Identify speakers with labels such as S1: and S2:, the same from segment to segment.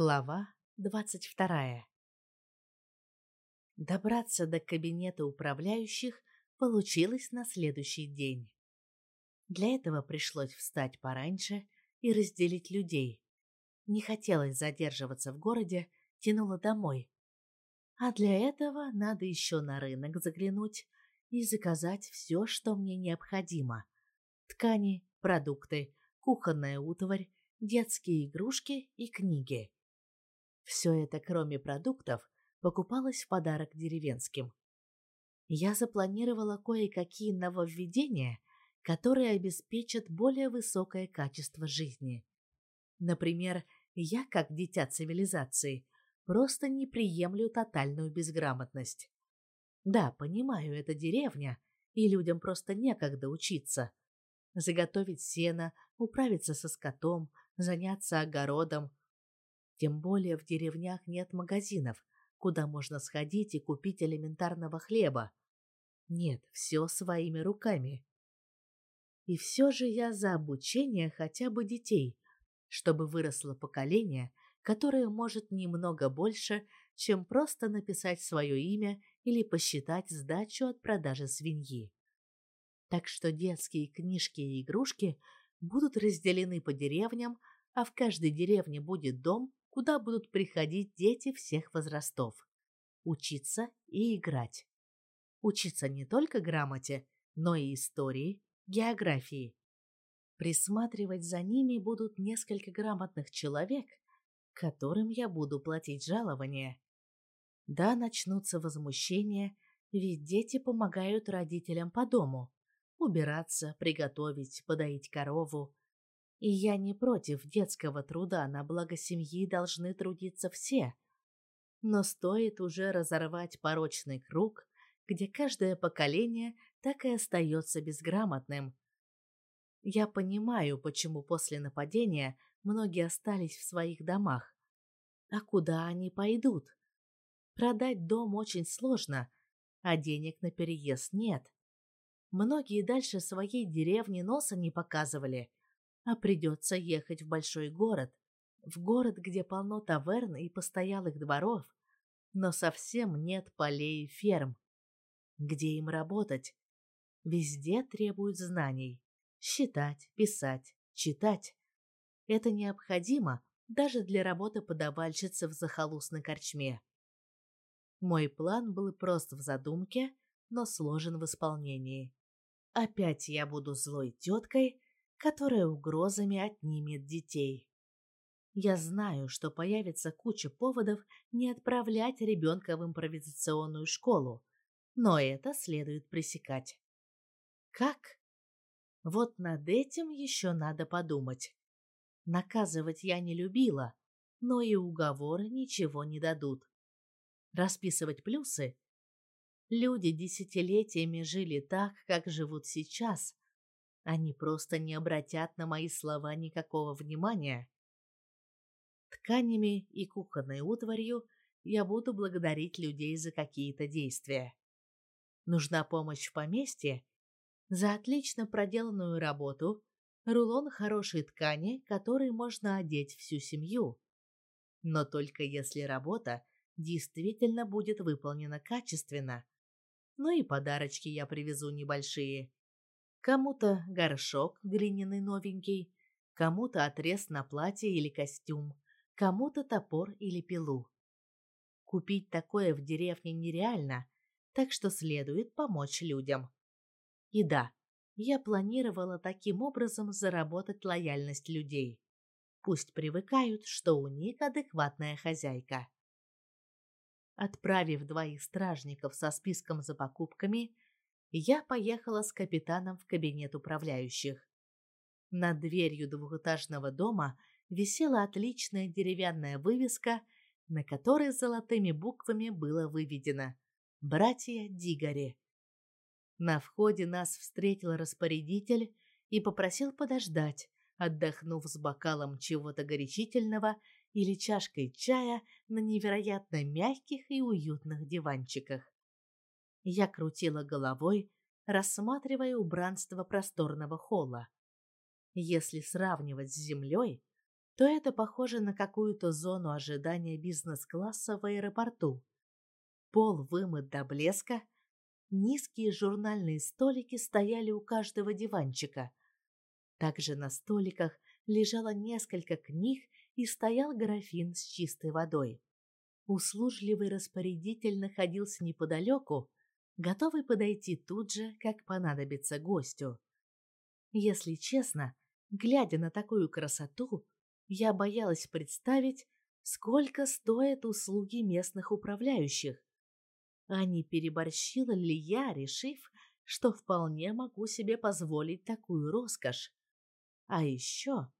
S1: Глава двадцать вторая. Добраться до кабинета управляющих получилось на следующий день. Для этого пришлось встать пораньше и разделить людей. Не хотелось задерживаться в городе, тянуло домой. А для этого надо еще на рынок заглянуть и заказать все, что мне необходимо. Ткани, продукты, кухонная утварь, детские игрушки и книги. Все это, кроме продуктов, покупалось в подарок деревенским. Я запланировала кое-какие нововведения, которые обеспечат более высокое качество жизни. Например, я, как дитя цивилизации, просто не приемлю тотальную безграмотность. Да, понимаю, это деревня, и людям просто некогда учиться. Заготовить сено, управиться со скотом, заняться огородом, тем более в деревнях нет магазинов, куда можно сходить и купить элементарного хлеба. Нет, все своими руками. И все же я за обучение хотя бы детей, чтобы выросло поколение, которое может немного больше, чем просто написать свое имя или посчитать сдачу от продажи свиньи. Так что детские книжки и игрушки будут разделены по деревням, а в каждой деревне будет дом, куда будут приходить дети всех возрастов. Учиться и играть. Учиться не только грамоте, но и истории, географии. Присматривать за ними будут несколько грамотных человек, которым я буду платить жалование. Да, начнутся возмущения, ведь дети помогают родителям по дому. Убираться, приготовить, подоить корову, и я не против детского труда, на благо семьи должны трудиться все. Но стоит уже разорвать порочный круг, где каждое поколение так и остается безграмотным. Я понимаю, почему после нападения многие остались в своих домах. А куда они пойдут? Продать дом очень сложно, а денег на переезд нет. Многие дальше своей деревни носа не показывали – а придется ехать в большой город, в город, где полно таверн и постоялых дворов, но совсем нет полей и ферм. Где им работать? Везде требуют знаний. Считать, писать, читать. Это необходимо даже для работы подавальщицы в захолустной корчме. Мой план был прост в задумке, но сложен в исполнении. Опять я буду злой теткой, которая угрозами отнимет детей. Я знаю, что появится куча поводов не отправлять ребенка в импровизационную школу, но это следует пресекать. Как? Вот над этим еще надо подумать. Наказывать я не любила, но и уговоры ничего не дадут. Расписывать плюсы? Люди десятилетиями жили так, как живут сейчас, они просто не обратят на мои слова никакого внимания. Тканями и кухонной утварью я буду благодарить людей за какие-то действия. Нужна помощь в поместье? За отлично проделанную работу рулон хорошей ткани, который можно одеть всю семью. Но только если работа действительно будет выполнена качественно. Ну и подарочки я привезу небольшие. Кому-то горшок глиняный новенький, кому-то отрез на платье или костюм, кому-то топор или пилу. Купить такое в деревне нереально, так что следует помочь людям. И да, я планировала таким образом заработать лояльность людей. Пусть привыкают, что у них адекватная хозяйка. Отправив двоих стражников со списком за покупками, я поехала с капитаном в кабинет управляющих. Над дверью двухэтажного дома висела отличная деревянная вывеска, на которой золотыми буквами было выведено «Братья Дигари». На входе нас встретил распорядитель и попросил подождать, отдохнув с бокалом чего-то горячительного или чашкой чая на невероятно мягких и уютных диванчиках. Я крутила головой, рассматривая убранство просторного холла. Если сравнивать с землей, то это похоже на какую-то зону ожидания бизнес-класса в аэропорту. Пол вымыт до блеска, низкие журнальные столики стояли у каждого диванчика. Также на столиках лежало несколько книг и стоял графин с чистой водой. Услужливый распорядитель находился неподалеку, готовый подойти тут же, как понадобится гостю. Если честно, глядя на такую красоту, я боялась представить, сколько стоят услуги местных управляющих. А не переборщила ли я, решив, что вполне могу себе позволить такую роскошь? А еще...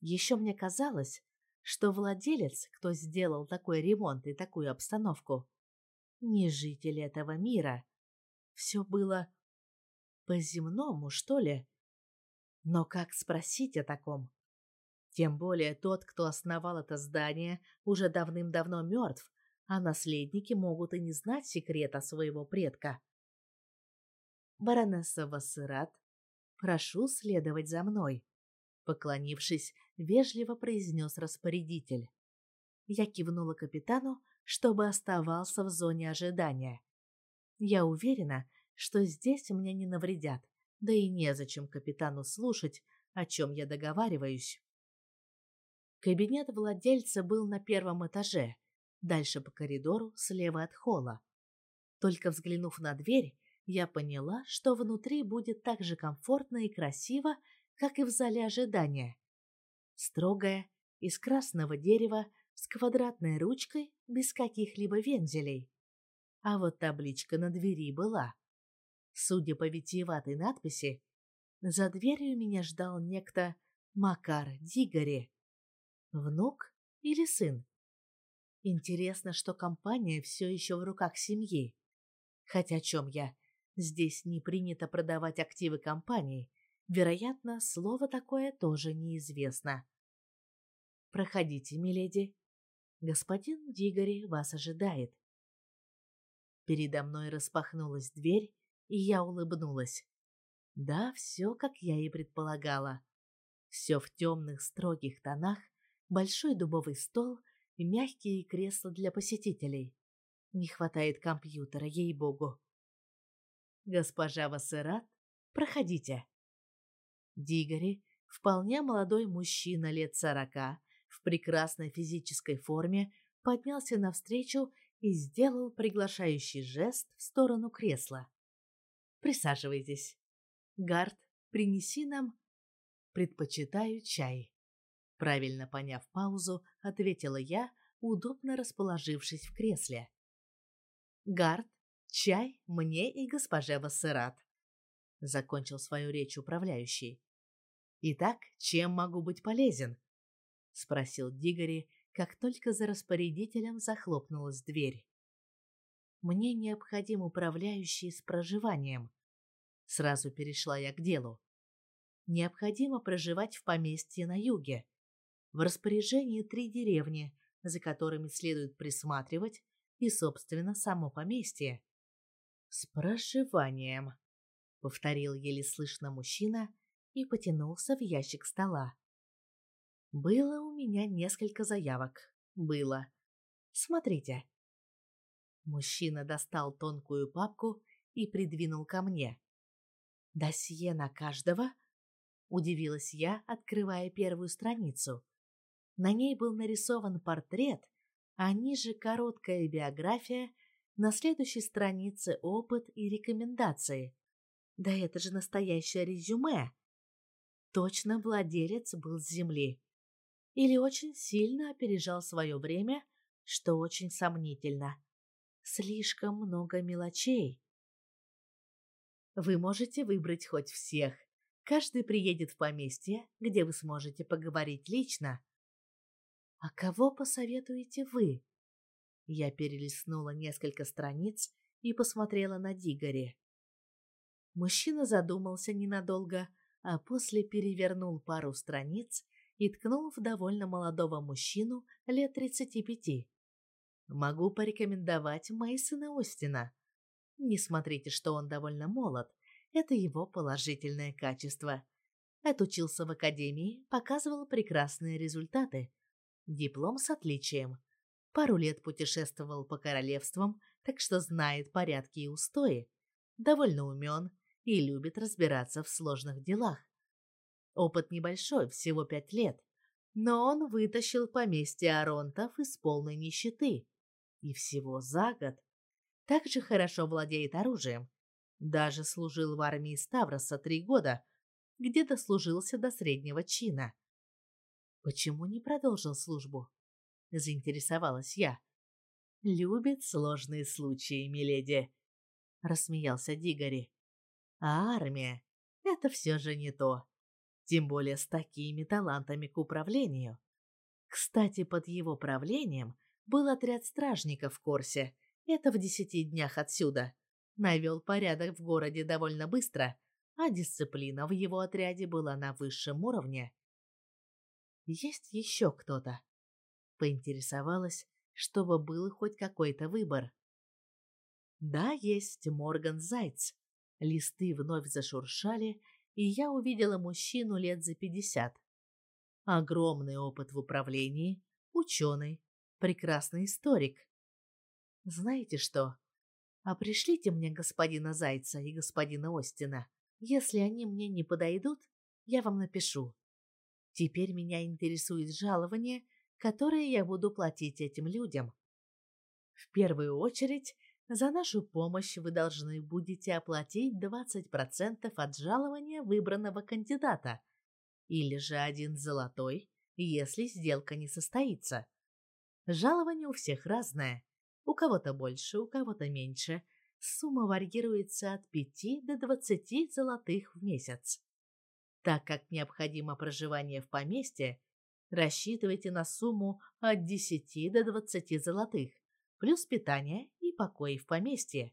S1: Еще мне казалось, что владелец, кто сделал такой ремонт и такую обстановку, не житель этого мира. Все было по-земному, что ли? Но как спросить о таком? Тем более тот, кто основал это здание, уже давным-давно мертв, а наследники могут и не знать секрета своего предка. Баронесса Вассерат, прошу следовать за мной, поклонившись, вежливо произнес распорядитель. Я кивнула капитану, чтобы оставался в зоне ожидания. Я уверена, что здесь мне не навредят, да и незачем капитану слушать, о чем я договариваюсь. Кабинет владельца был на первом этаже, дальше по коридору, слева от холла. Только взглянув на дверь, я поняла, что внутри будет так же комфортно и красиво, как и в зале ожидания. Строгая, из красного дерева, с квадратной ручкой, без каких-либо вензелей. А вот табличка на двери была. Судя по витиеватой надписи, за дверью меня ждал некто Макар Дигори. Внук или сын? Интересно, что компания все еще в руках семьи. Хотя о чем я? Здесь не принято продавать активы компании. Вероятно, слово такое тоже неизвестно. Проходите, миледи. Господин Дигори вас ожидает. Передо мной распахнулась дверь, и я улыбнулась. Да, все, как я и предполагала. Все в темных строгих тонах, большой дубовый стол и мягкие кресла для посетителей. Не хватает компьютера, ей-богу. Госпожа Вассерат, проходите. Дигори, вполне молодой мужчина лет сорока, в прекрасной физической форме, поднялся навстречу и сделал приглашающий жест в сторону кресла. Присаживайтесь. Гард, принеси нам... Предпочитаю чай. Правильно поняв паузу, ответила я, удобно расположившись в кресле. Гард, чай мне и госпоже Вассерат. Закончил свою речь управляющий. Итак, чем могу быть полезен? Спросил Дигори, как только за распорядителем захлопнулась дверь. Мне необходим управляющий с проживанием. Сразу перешла я к делу. Необходимо проживать в поместье на юге, в распоряжении три деревни, за которыми следует присматривать, и, собственно, само поместье. «С проживанием», — повторил еле слышно мужчина и потянулся в ящик стола. «Было у меня несколько заявок. Было. Смотрите». Мужчина достал тонкую папку и придвинул ко мне. «Досье на каждого?» — удивилась я, открывая первую страницу. На ней был нарисован портрет, а ниже короткая биография, на следующей странице опыт и рекомендации. Да это же настоящее резюме. Точно владелец был с земли. Или очень сильно опережал свое время, что очень сомнительно. Слишком много мелочей. Вы можете выбрать хоть всех. Каждый приедет в поместье, где вы сможете поговорить лично. «А кого посоветуете вы?» Я перелистнула несколько страниц и посмотрела на Дигори. Мужчина задумался ненадолго, а после перевернул пару страниц и ткнул в довольно молодого мужчину лет тридцати пяти. «Могу порекомендовать Мейсона Остина. Не смотрите, что он довольно молод. Это его положительное качество. Отучился в академии, показывал прекрасные результаты. Диплом с отличием. Пару лет путешествовал по королевствам, так что знает порядки и устои. Довольно умен и любит разбираться в сложных делах. Опыт небольшой, всего пять лет. Но он вытащил поместье Аронтов из полной нищеты. И всего за год. Также хорошо владеет оружием. Даже служил в армии Ставроса три года, где дослужился до среднего чина. Почему не продолжил службу? Заинтересовалась я. Любит сложные случаи, миледи, рассмеялся Дигори. А армия — это все же не то тем более с такими талантами к управлению. Кстати, под его правлением был отряд стражников в Корсе, это в десяти днях отсюда. Навел порядок в городе довольно быстро, а дисциплина в его отряде была на высшем уровне. Есть еще кто-то? Поинтересовалась, чтобы был хоть какой-то выбор. Да, есть Морган Зайц. Листы вновь зашуршали, и я увидела мужчину лет за пятьдесят. Огромный опыт в управлении, ученый, прекрасный историк. Знаете что? А пришлите мне господина Зайца и господина Остина. Если они мне не подойдут, я вам напишу. Теперь меня интересует жалование, которое я буду платить этим людям. В первую очередь за нашу помощь вы должны будете оплатить 20% от жалования выбранного кандидата или же один золотой, если сделка не состоится. Жалование у всех разное. У кого-то больше, у кого-то меньше. Сумма варьируется от 5 до 20 золотых в месяц. Так как необходимо проживание в поместье, рассчитывайте на сумму от 10 до 20 золотых плюс питание и покой в поместье.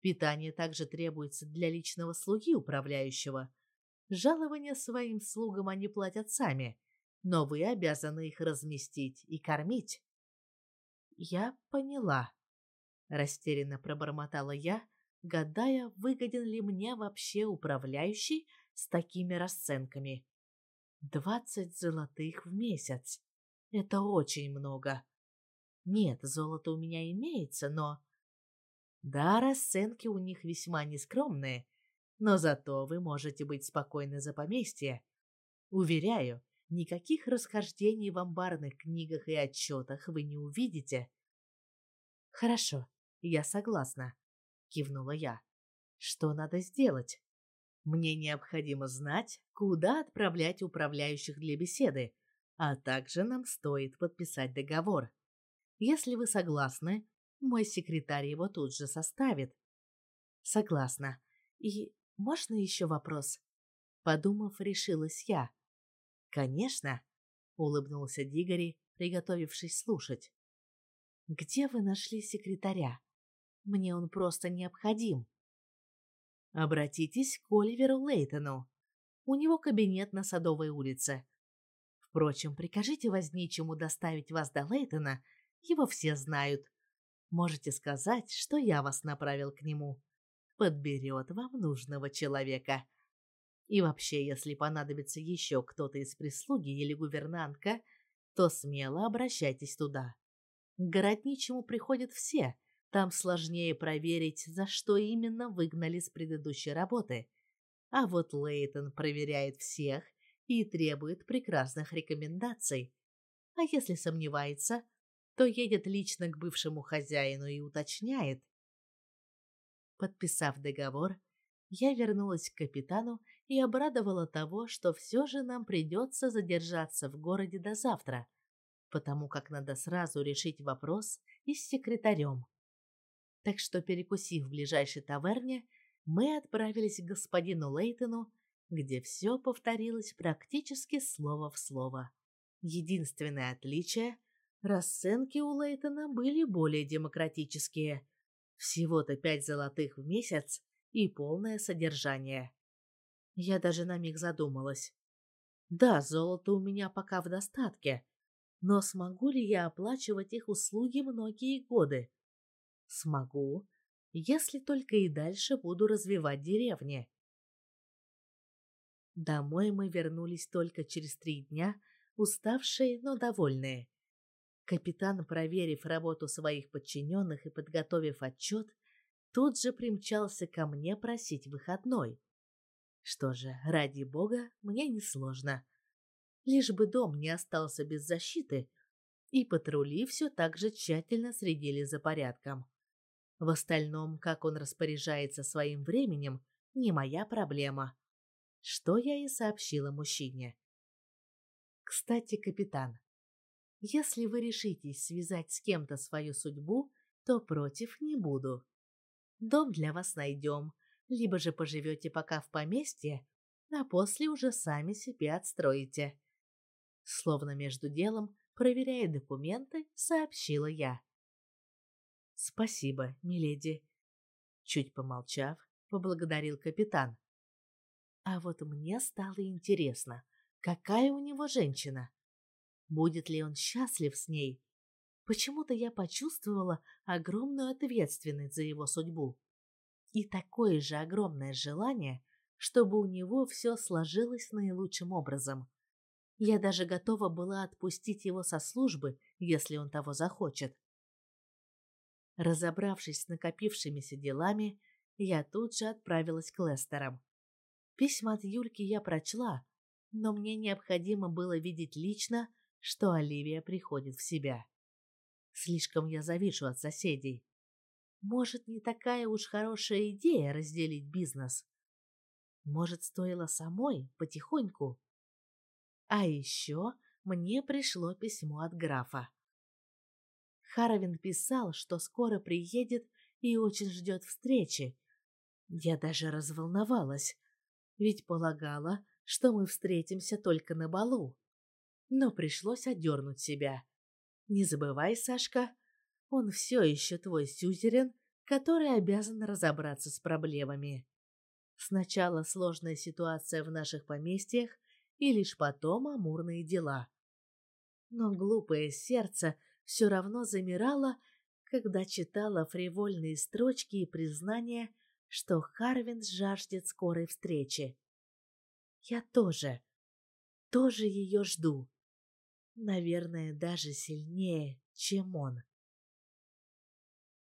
S1: Питание также требуется для личного слуги управляющего. Жалования своим слугам они платят сами, но вы обязаны их разместить и кормить. Я поняла, растерянно пробормотала я, гадая, выгоден ли мне вообще управляющий с такими расценками. Двадцать золотых в месяц. Это очень много. Нет, золото у меня имеется, но... Да, расценки у них весьма нескромные, но зато вы можете быть спокойны за поместье. Уверяю, никаких расхождений в амбарных книгах и отчетах вы не увидите. Хорошо, я согласна, кивнула я. Что надо сделать? Мне необходимо знать, куда отправлять управляющих для беседы, а также нам стоит подписать договор. Если вы согласны, мой секретарь его тут же составит. Согласна. И можно еще вопрос? Подумав, решилась я. Конечно, улыбнулся Дигори, приготовившись слушать. Где вы нашли секретаря? Мне он просто необходим. Обратитесь к Оливеру Лейтону. У него кабинет на Садовой улице. Впрочем, прикажите возничему доставить вас до Лейтона его все знают. Можете сказать, что я вас направил к нему. Подберет вам нужного человека. И вообще, если понадобится еще кто-то из прислуги или гувернантка, то смело обращайтесь туда. К городничему приходят все. Там сложнее проверить, за что именно выгнали с предыдущей работы. А вот Лейтон проверяет всех и требует прекрасных рекомендаций. А если сомневается, то едет лично к бывшему хозяину и уточняет. Подписав договор, я вернулась к капитану и обрадовала того, что все же нам придется задержаться в городе до завтра, потому как надо сразу решить вопрос и с секретарем. Так что, перекусив в ближайшей таверне, мы отправились к господину Лейтону, где все повторилось практически слово в слово. Единственное отличие Расценки у Лейтона были более демократические. Всего-то пять золотых в месяц и полное содержание. Я даже на миг задумалась. Да, золото у меня пока в достатке, но смогу ли я оплачивать их услуги многие годы? Смогу, если только и дальше буду развивать деревни. Домой мы вернулись только через три дня, уставшие, но довольные. Капитан, проверив работу своих подчиненных и подготовив отчет, тут же примчался ко мне просить выходной. Что же, ради бога, мне несложно. Лишь бы дом не остался без защиты, и патрули все так же тщательно следили за порядком. В остальном, как он распоряжается своим временем, не моя проблема. Что я и сообщила мужчине. Кстати, капитан, если вы решитесь связать с кем-то свою судьбу, то против не буду. Дом для вас найдем, либо же поживете пока в поместье, а после уже сами себе отстроите. Словно между делом, проверяя документы, сообщила я. Спасибо, миледи. Чуть помолчав, поблагодарил капитан. А вот мне стало интересно, какая у него женщина. Будет ли он счастлив с ней? Почему-то я почувствовала огромную ответственность за его судьбу и такое же огромное желание, чтобы у него все сложилось наилучшим образом. Я даже готова была отпустить его со службы, если он того захочет. Разобравшись с накопившимися делами, я тут же отправилась к Лестерам. Письма от Юльки я прочла, но мне необходимо было видеть лично, что Оливия приходит в себя. Слишком я завишу от соседей. Может, не такая уж хорошая идея разделить бизнес. Может, стоило самой потихоньку а еще мне пришло письмо от графа. Харовин писал, что скоро приедет и очень ждет встречи. Я даже разволновалась, ведь полагала, что мы встретимся только на балу. Но пришлось одернуть себя. Не забывай, Сашка, он все еще твой сюзерен, который обязан разобраться с проблемами. Сначала сложная ситуация в наших поместьях, и лишь потом амурные дела. Но глупое сердце все равно замирало, когда читала фривольные строчки и признания, что Харвин жаждет скорой встречи. Я тоже, тоже ее жду. Наверное, даже сильнее, чем он.